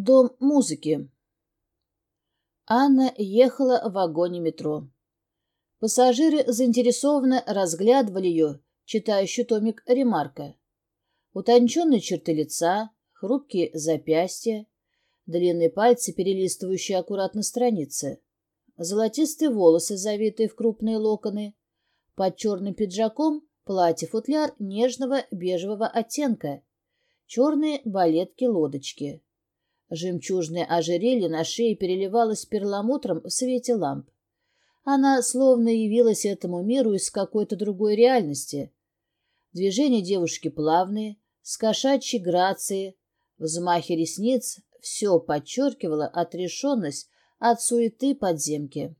Дом музыки. Анна ехала в вагоне метро. Пассажиры заинтересованно разглядывали ее, читающий томик «Ремарка». Утонченные черты лица, хрупкие запястья, длинные пальцы, перелистывающие аккуратно страницы, золотистые волосы, завитые в крупные локоны, под черным пиджаком платье-футляр нежного бежевого оттенка, черные балетки-лодочки. Жемчужное ожерелье на шее переливалось перламутром в свете ламп. Она словно явилась этому миру из какой-то другой реальности. Движения девушки плавные, с кошачьей грацией, взмахи ресниц все подчеркивало отрешенность от суеты подземки.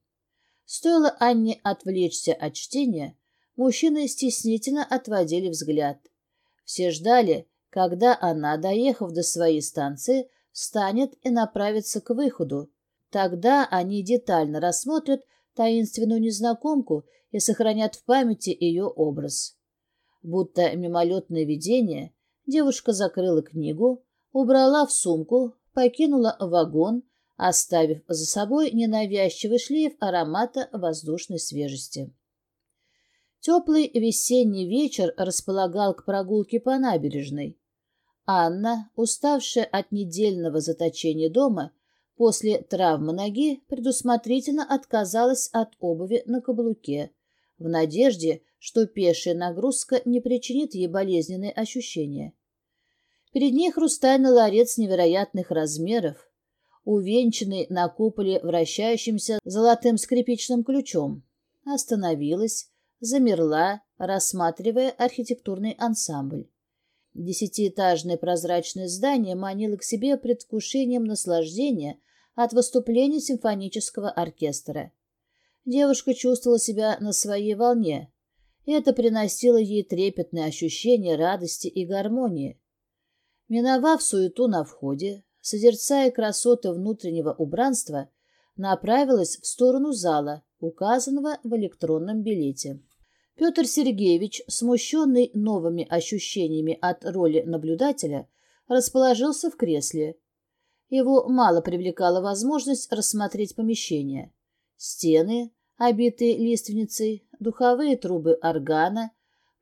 Стоило Анне отвлечься от чтения, мужчины стеснительно отводили взгляд. Все ждали, когда она, доехав до своей станции, встанет и направится к выходу. Тогда они детально рассмотрят таинственную незнакомку и сохранят в памяти ее образ. Будто мимолетное видение, девушка закрыла книгу, убрала в сумку, покинула вагон, оставив за собой ненавязчивый шлейф аромата воздушной свежести. Теплый весенний вечер располагал к прогулке по набережной. Анна, уставшая от недельного заточения дома, после травмы ноги предусмотрительно отказалась от обуви на каблуке, в надежде, что пешая нагрузка не причинит ей болезненные ощущения. Перед ней хрустальный ларец невероятных размеров, увенчанный на куполе вращающимся золотым скрипичным ключом. Остановилась, замерла, рассматривая архитектурный ансамбль. Десятиэтажное прозрачное здание манило к себе предвкушением наслаждения от выступления симфонического оркестра. Девушка чувствовала себя на своей волне, и это приносило ей трепетное ощущение радости и гармонии. Миновав суету на входе, созерцая красоты внутреннего убранства, направилась в сторону зала, указанного в электронном билете. Петр Сергеевич, смущенный новыми ощущениями от роли наблюдателя, расположился в кресле. Его мало привлекала возможность рассмотреть помещение. Стены, обитые лиственницей, духовые трубы органа,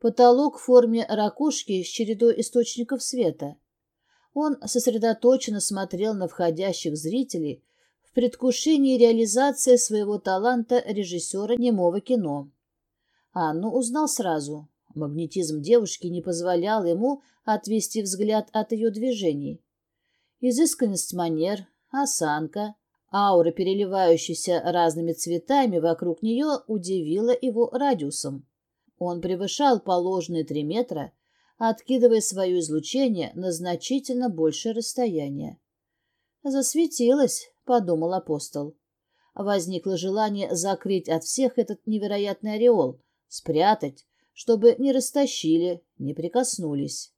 потолок в форме ракушки с чередой источников света. Он сосредоточенно смотрел на входящих зрителей в предвкушении реализации своего таланта режиссера немого кино. Анну узнал сразу. Магнетизм девушки не позволял ему отвести взгляд от ее движений. Изысканность манер, осанка, аура, переливающаяся разными цветами вокруг нее, удивила его радиусом. Он превышал положенные три метра, откидывая свое излучение на значительно большее расстояние. «Засветилась», — подумал апостол. Возникло желание закрыть от всех этот невероятный ореол, спрятать, чтобы не растащили, не прикоснулись.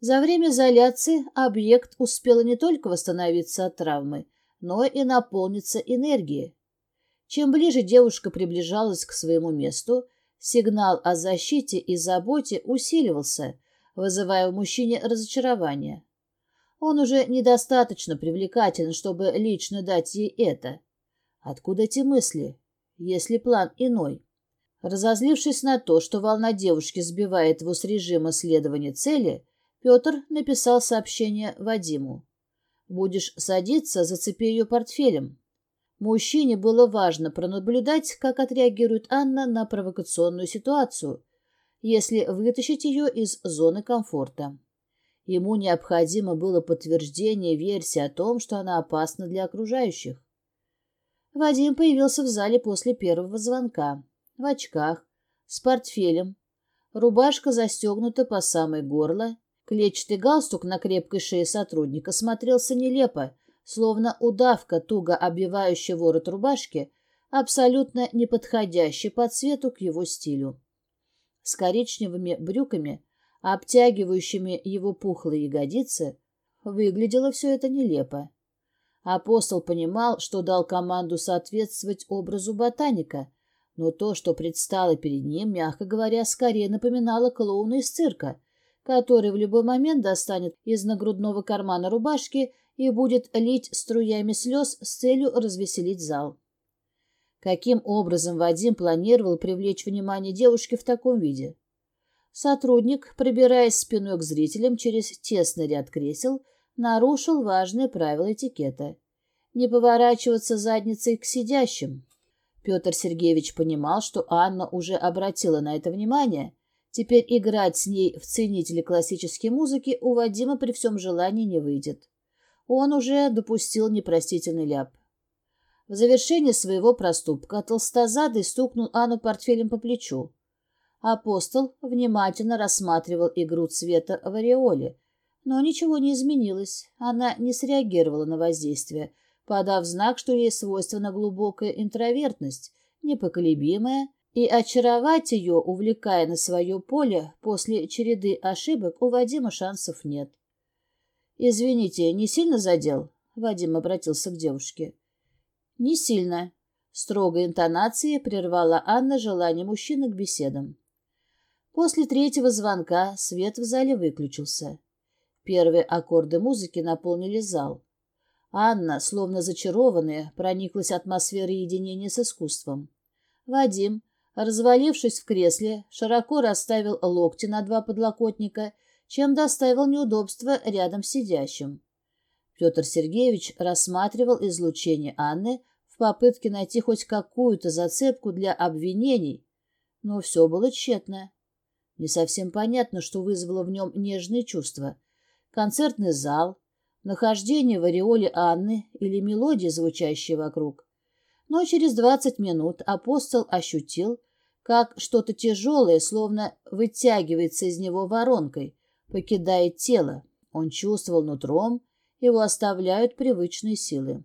За время изоляции объект успел не только восстановиться от травмы, но и наполниться энергией. Чем ближе девушка приближалась к своему месту, сигнал о защите и заботе усиливался, вызывая у мужчине разочарование. Он уже недостаточно привлекателен, чтобы лично дать ей это. Откуда эти мысли, если план иной? Разозлившись на то, что волна девушки сбивает его с режима следования цели, Петр написал сообщение Вадиму. «Будешь садиться, зацепи ее портфелем». Мужчине было важно пронаблюдать, как отреагирует Анна на провокационную ситуацию, если вытащить ее из зоны комфорта. Ему необходимо было подтверждение версии о том, что она опасна для окружающих. Вадим появился в зале после первого звонка в очках, с портфелем. Рубашка застегнута по самое горло. Клетчатый галстук на крепкой шее сотрудника смотрелся нелепо, словно удавка, туго обвивающая ворот рубашки, абсолютно не подходящий по цвету к его стилю. С коричневыми брюками, обтягивающими его пухлые ягодицы, выглядело все это нелепо. Апостол понимал, что дал команду соответствовать образу ботаника, но то, что предстало перед ним, мягко говоря, скорее напоминало клоуна из цирка, который в любой момент достанет из нагрудного кармана рубашки и будет лить струями слез с целью развеселить зал. Каким образом Вадим планировал привлечь внимание девушки в таком виде? Сотрудник, пробираясь спиной к зрителям через тесный ряд кресел, нарушил важные правила этикета. Не поворачиваться задницей к сидящим. Петр Сергеевич понимал, что Анна уже обратила на это внимание. Теперь играть с ней в ценители классической музыки у Вадима при всем желании не выйдет. Он уже допустил непростительный ляп. В завершение своего проступка толстозадый стукнул Анну портфелем по плечу. Апостол внимательно рассматривал игру цвета в ореоле, но ничего не изменилось. Она не среагировала на воздействие, подав знак, что ей свойственна глубокая интровертность, непоколебимая, и очаровать ее, увлекая на свое поле, после череды ошибок у Вадима шансов нет. «Извините, не сильно задел?» — Вадим обратился к девушке. «Не сильно», — строгой интонацией прервала Анна желание мужчины к беседам. После третьего звонка свет в зале выключился. Первые аккорды музыки наполнили зал. Анна, словно зачарованная, прониклась атмосферой единения с искусством. Вадим, развалившись в кресле, широко расставил локти на два подлокотника, чем доставил неудобства рядом сидящим. Петр Сергеевич рассматривал излучение Анны в попытке найти хоть какую-то зацепку для обвинений, но все было тщетно. Не совсем понятно, что вызвало в нем нежные чувства. Концертный зал, нахождение в ореоле Анны или мелодия, звучащая вокруг. Но через двадцать минут апостол ощутил, как что-то тяжелое, словно вытягивается из него воронкой, покидает тело. Он чувствовал нутром, его оставляют привычные силы.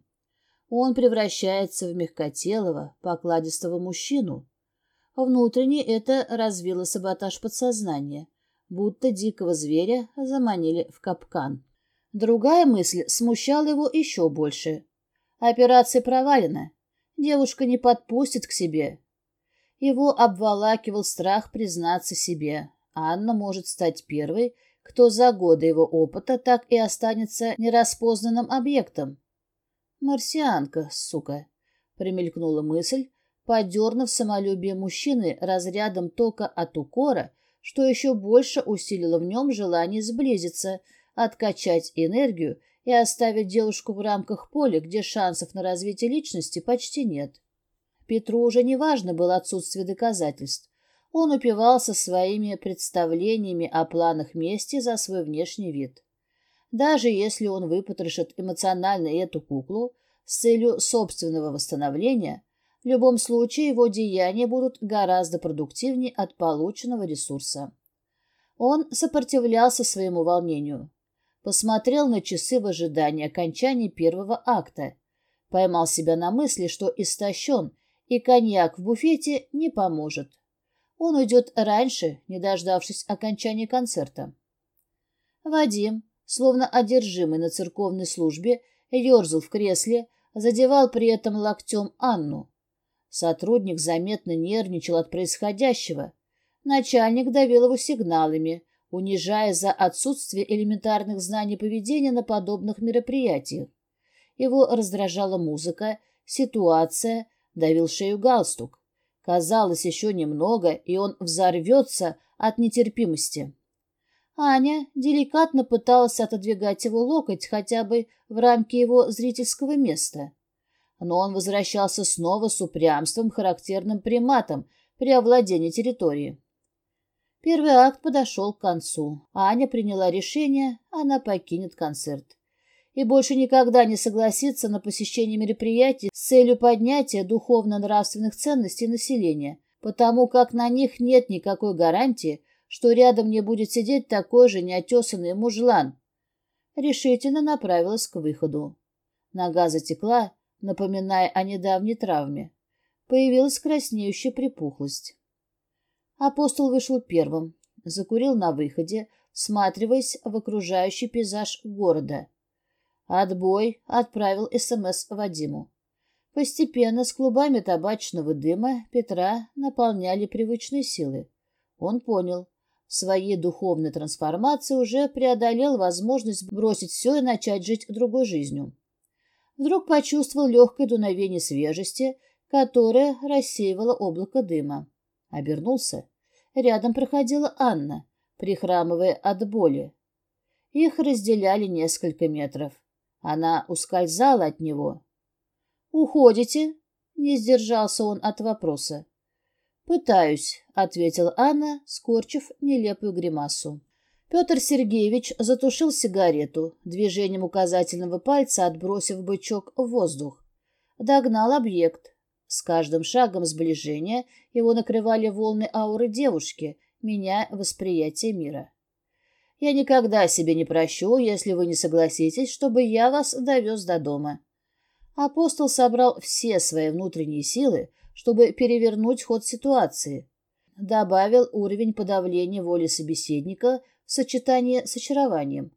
Он превращается в мягкотелого, покладистого мужчину. Внутренне это развило саботаж подсознания, будто дикого зверя заманили в капкан. Другая мысль смущала его еще больше. Операция провалена. Девушка не подпустит к себе. Его обволакивал страх признаться себе. Анна может стать первой, кто за годы его опыта так и останется нераспознанным объектом. «Марсианка, сука!» — примелькнула мысль, подернув самолюбие мужчины разрядом тока от укора, что еще больше усилило в нем желание сблизиться — откачать энергию и оставить девушку в рамках поля, где шансов на развитие личности почти нет. Петру уже не важно было отсутствие доказательств. Он упивался своими представлениями о планах мести за свой внешний вид. Даже если он выпотрошит эмоционально эту куклу с целью собственного восстановления, в любом случае его деяния будут гораздо продуктивнее от полученного ресурса. Он сопротивлялся своему волнению посмотрел на часы в ожидании окончания первого акта, поймал себя на мысли, что истощен, и коньяк в буфете не поможет. Он уйдет раньше, не дождавшись окончания концерта. Вадим, словно одержимый на церковной службе, ерзал в кресле, задевал при этом локтем Анну. Сотрудник заметно нервничал от происходящего. Начальник давил его сигналами, унижая за отсутствие элементарных знаний поведения на подобных мероприятиях. Его раздражала музыка, ситуация, давил шею галстук. Казалось, еще немного, и он взорвется от нетерпимости. Аня деликатно пыталась отодвигать его локоть хотя бы в рамке его зрительского места. Но он возвращался снова с упрямством, характерным приматом при овладении территории. Первый акт подошел к концу. Аня приняла решение, она покинет концерт. И больше никогда не согласится на посещение мероприятий с целью поднятия духовно-нравственных ценностей населения, потому как на них нет никакой гарантии, что рядом не будет сидеть такой же неотесанный мужлан. Решительно направилась к выходу. Нога затекла, напоминая о недавней травме. Появилась краснеющая припухлость. Апостол вышел первым, закурил на выходе, всматриваясь в окружающий пейзаж города. Отбой отправил СМС Вадиму. Постепенно с клубами табачного дыма Петра наполняли привычные силы. Он понял, своей духовной трансформации уже преодолел возможность бросить все и начать жить другой жизнью. Вдруг почувствовал легкое дуновение свежести, которое рассеивало облако дыма. Обернулся. Рядом проходила Анна, прихрамывая от боли. Их разделяли несколько метров. Она ускользала от него. «Уходите?» — не сдержался он от вопроса. «Пытаюсь», — ответила Анна, скорчив нелепую гримасу. Петр Сергеевич затушил сигарету, движением указательного пальца отбросив бычок в воздух. Догнал объект. С каждым шагом сближения его накрывали волны ауры девушки, меняя восприятие мира. «Я никогда себе не прощу, если вы не согласитесь, чтобы я вас довез до дома». Апостол собрал все свои внутренние силы, чтобы перевернуть ход ситуации. Добавил уровень подавления воли собеседника в сочетании с очарованием.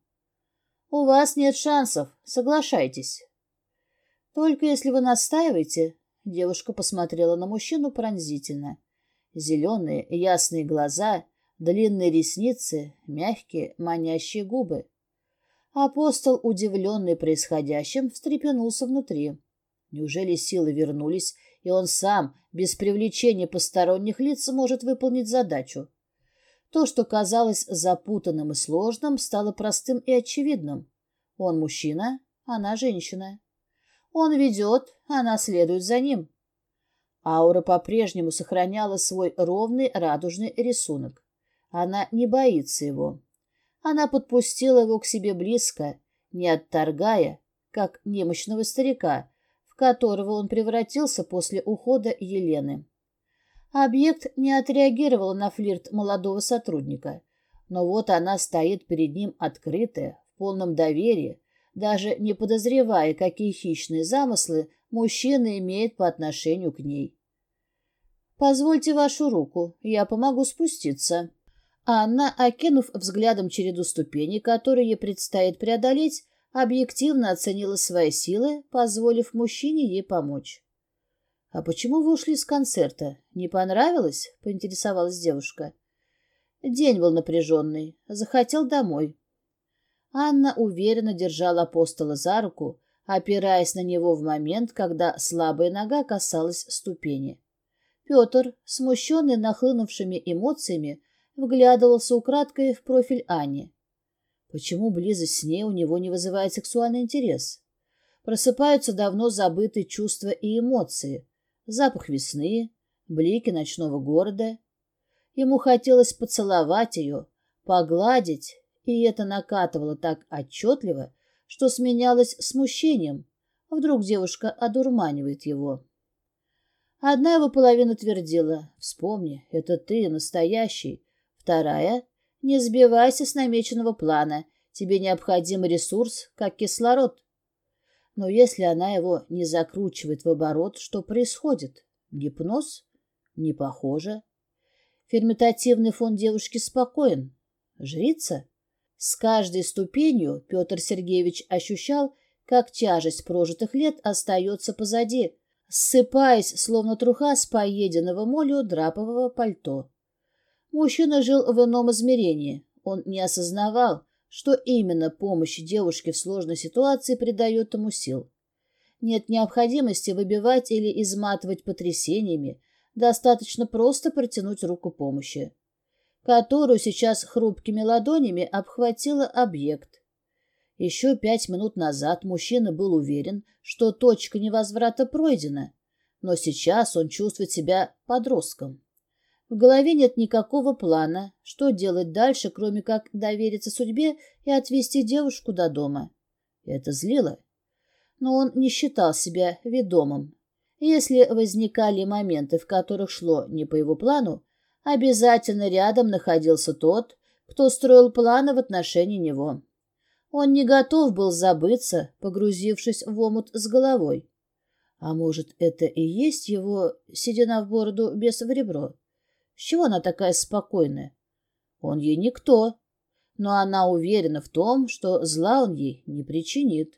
«У вас нет шансов, соглашайтесь». «Только если вы настаиваете...» Девушка посмотрела на мужчину пронзительно. Зеленые, ясные глаза, длинные ресницы, мягкие, манящие губы. Апостол, удивленный происходящим, встрепенулся внутри. Неужели силы вернулись, и он сам, без привлечения посторонних лиц, может выполнить задачу? То, что казалось запутанным и сложным, стало простым и очевидным. Он мужчина, она женщина. Он ведет, она следует за ним. Аура по-прежнему сохраняла свой ровный радужный рисунок. Она не боится его. Она подпустила его к себе близко, не отторгая, как немощного старика, в которого он превратился после ухода Елены. Объект не отреагировал на флирт молодого сотрудника, но вот она стоит перед ним открытая, в полном доверии, даже не подозревая, какие хищные замыслы мужчина имеет по отношению к ней. «Позвольте вашу руку, я помогу спуститься». Анна, окинув взглядом череду ступеней, которые ей предстоит преодолеть, объективно оценила свои силы, позволив мужчине ей помочь. «А почему вы ушли с концерта? Не понравилось?» — поинтересовалась девушка. День был напряженный. Захотел домой. Анна уверенно держала апостола за руку, опираясь на него в момент, когда слабая нога касалась ступени. Петр, смущенный нахлынувшими эмоциями, вглядывался украдкой в профиль Ани. Почему близость с ней у него не вызывает сексуальный интерес? Просыпаются давно забытые чувства и эмоции. Запах весны, блики ночного города. Ему хотелось поцеловать ее, погладить, и это накатывало так отчетливо, что сменялось смущением. Вдруг девушка одурманивает его. Одна его половина твердила «Вспомни, это ты, настоящий», Вторая — не сбивайся с намеченного плана. Тебе необходим ресурс, как кислород. Но если она его не закручивает в оборот, что происходит? Гипноз? Не похоже. Ферментативный фон девушки спокоен. Жрица? С каждой ступенью Петр Сергеевич ощущал, как тяжесть прожитых лет остается позади, ссыпаясь, словно труха с поеденного молью драпового пальто. Мужчина жил в ином измерении. Он не осознавал, что именно помощь девушке в сложной ситуации придает ему сил. Нет необходимости выбивать или изматывать потрясениями, достаточно просто протянуть руку помощи, которую сейчас хрупкими ладонями обхватила объект. Еще пять минут назад мужчина был уверен, что точка невозврата пройдена, но сейчас он чувствует себя подростком. В голове нет никакого плана, что делать дальше, кроме как довериться судьбе и отвезти девушку до дома. Это злило. Но он не считал себя ведомым. Если возникали моменты, в которых шло не по его плану, обязательно рядом находился тот, кто строил планы в отношении него. Он не готов был забыться, погрузившись в омут с головой. А может, это и есть его седина в бороду без в ребро? С чего она такая спокойная? Он ей никто, но она уверена в том, что зла он ей не причинит.